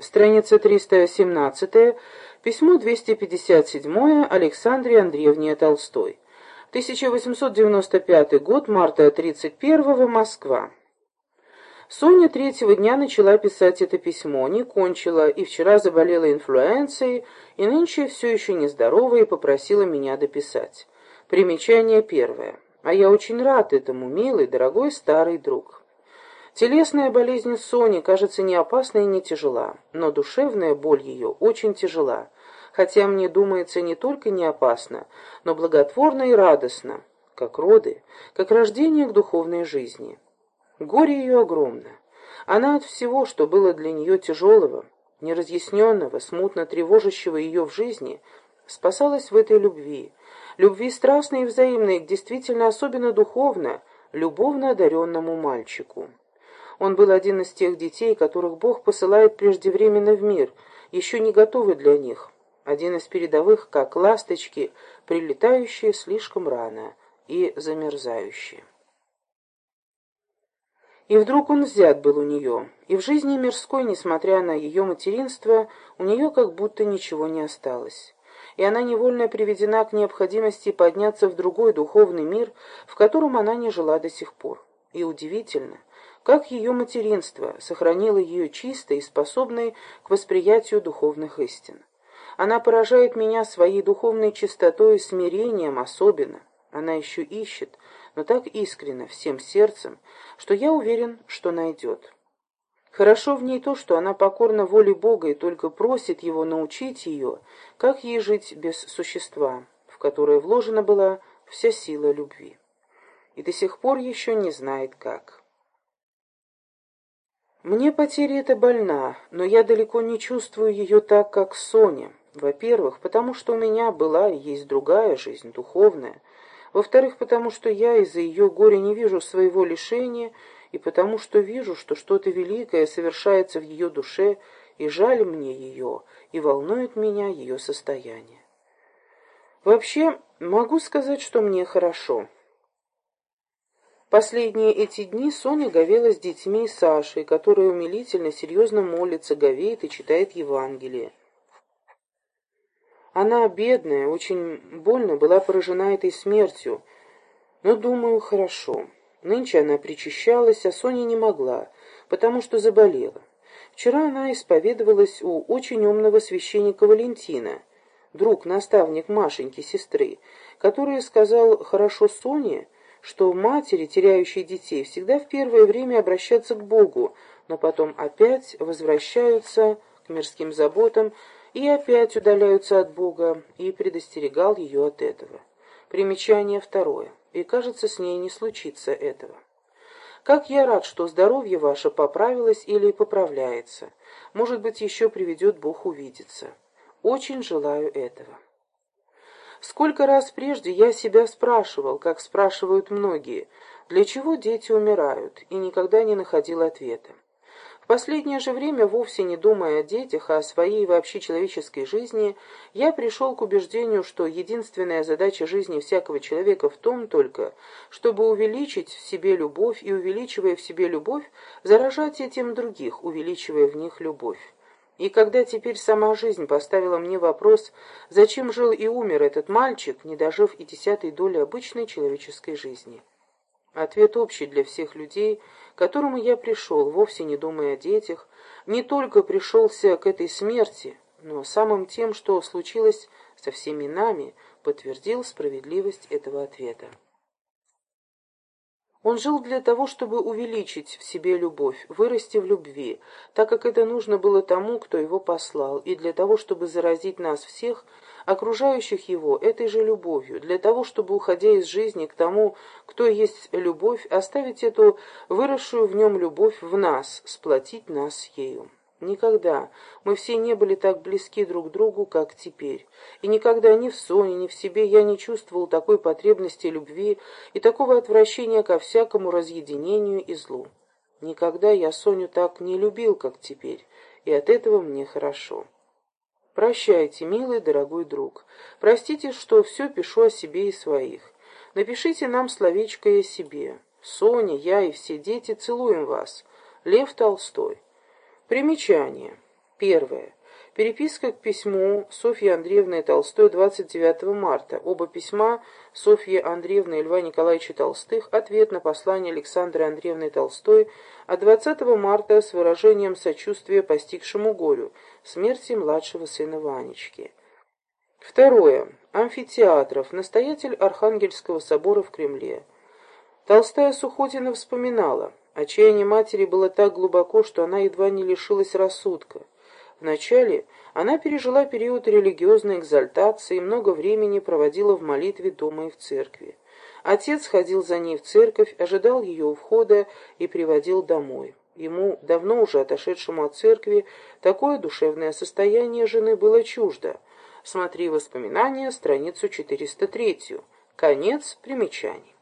Страница 317, письмо 257 Александре Андреевне Толстой. 1895 год, марта 31 Москва. Соня третьего дня начала писать это письмо, не кончила, и вчера заболела инфлюенцией, и нынче все еще нездорова и попросила меня дописать. Примечание первое. А я очень рад этому, милый, дорогой старый друг. Телесная болезнь Сони кажется не опасной и не тяжела, но душевная боль ее очень тяжела, хотя мне думается не только не опасно, но благотворно и радостно, как роды, как рождение к духовной жизни. Горе ее огромно. Она от всего, что было для нее тяжелого, неразъясненного, смутно тревожащего ее в жизни, спасалась в этой любви, любви страстной и взаимной к действительно особенно духовно, любовно одаренному мальчику. Он был один из тех детей, которых Бог посылает преждевременно в мир, еще не готовый для них. Один из передовых, как ласточки, прилетающие слишком рано и замерзающие. И вдруг он взят был у нее, и в жизни мирской, несмотря на ее материнство, у нее как будто ничего не осталось. И она невольно приведена к необходимости подняться в другой духовный мир, в котором она не жила до сих пор. И удивительно, как ее материнство сохранило ее чистой и способной к восприятию духовных истин. Она поражает меня своей духовной чистотой и смирением особенно. Она еще ищет, но так искренно, всем сердцем, что я уверен, что найдет. Хорошо в ней то, что она покорна воле Бога и только просит Его научить ее, как ей жить без существа, в которое вложена была вся сила любви. И до сих пор еще не знает как. Мне потеря эта больна, но я далеко не чувствую ее так, как Соня. Во-первых, потому что у меня была и есть другая жизнь, духовная. Во-вторых, потому что я из-за ее горя не вижу своего лишения, и потому что вижу, что что-то великое совершается в ее душе, и жаль мне ее, и волнует меня ее состояние. Вообще, могу сказать, что мне хорошо. Последние эти дни Соня говела с детьми и Сашей, которая умилительно, серьезно молится, говеет и читает Евангелие. Она, бедная, очень больно была поражена этой смертью, но, думаю, хорошо. Нынче она причащалась, а Соня не могла, потому что заболела. Вчера она исповедовалась у очень умного священника Валентина, друг, наставник Машеньки, сестры, который сказал «хорошо Соне», что матери, теряющие детей, всегда в первое время обращаются к Богу, но потом опять возвращаются к мирским заботам и опять удаляются от Бога, и предостерегал ее от этого. Примечание второе. И, кажется, с ней не случится этого. Как я рад, что здоровье ваше поправилось или поправляется. Может быть, еще приведет Бог увидеться. Очень желаю этого. Сколько раз прежде я себя спрашивал, как спрашивают многие, для чего дети умирают, и никогда не находил ответа. В последнее же время, вовсе не думая о детях, а о своей вообще человеческой жизни, я пришел к убеждению, что единственная задача жизни всякого человека в том только, чтобы увеличить в себе любовь и, увеличивая в себе любовь, заражать этим других, увеличивая в них любовь. И когда теперь сама жизнь поставила мне вопрос, зачем жил и умер этот мальчик, не дожив и десятой доли обычной человеческой жизни? Ответ общий для всех людей, к которому я пришел, вовсе не думая о детях, не только пришелся к этой смерти, но самым тем, что случилось со всеми нами, подтвердил справедливость этого ответа. Он жил для того, чтобы увеличить в себе любовь, вырасти в любви, так как это нужно было тому, кто его послал, и для того, чтобы заразить нас всех, окружающих его, этой же любовью, для того, чтобы, уходя из жизни к тому, кто есть любовь, оставить эту выросшую в нем любовь в нас, сплотить нас ею. Никогда мы все не были так близки друг к другу, как теперь. И никогда ни в Соне, ни в себе я не чувствовал такой потребности любви и такого отвращения ко всякому разъединению и злу. Никогда я Соню так не любил, как теперь, и от этого мне хорошо. Прощайте, милый, дорогой друг. Простите, что все пишу о себе и своих. Напишите нам словечко и о себе. Соня, я и все дети целуем вас. Лев Толстой. Примечание. Первое. Переписка к письму Софьи Андреевны Толстой 29 марта. Оба письма Софьи Андреевны и Льва Николаевича Толстых. Ответ на послание Александры Андреевны Толстой от 20 марта с выражением сочувствия постигшему горю, смерти младшего сына Ванечки. Второе. Амфитеатров. Настоятель Архангельского собора в Кремле. Толстая Сухотина вспоминала. Отчаяние матери было так глубоко, что она едва не лишилась рассудка. Вначале она пережила период религиозной экзальтации и много времени проводила в молитве дома и в церкви. Отец ходил за ней в церковь, ожидал ее у входа и приводил домой. Ему, давно уже отошедшему от церкви, такое душевное состояние жены было чуждо. Смотри воспоминания, страницу 403. Конец примечаний.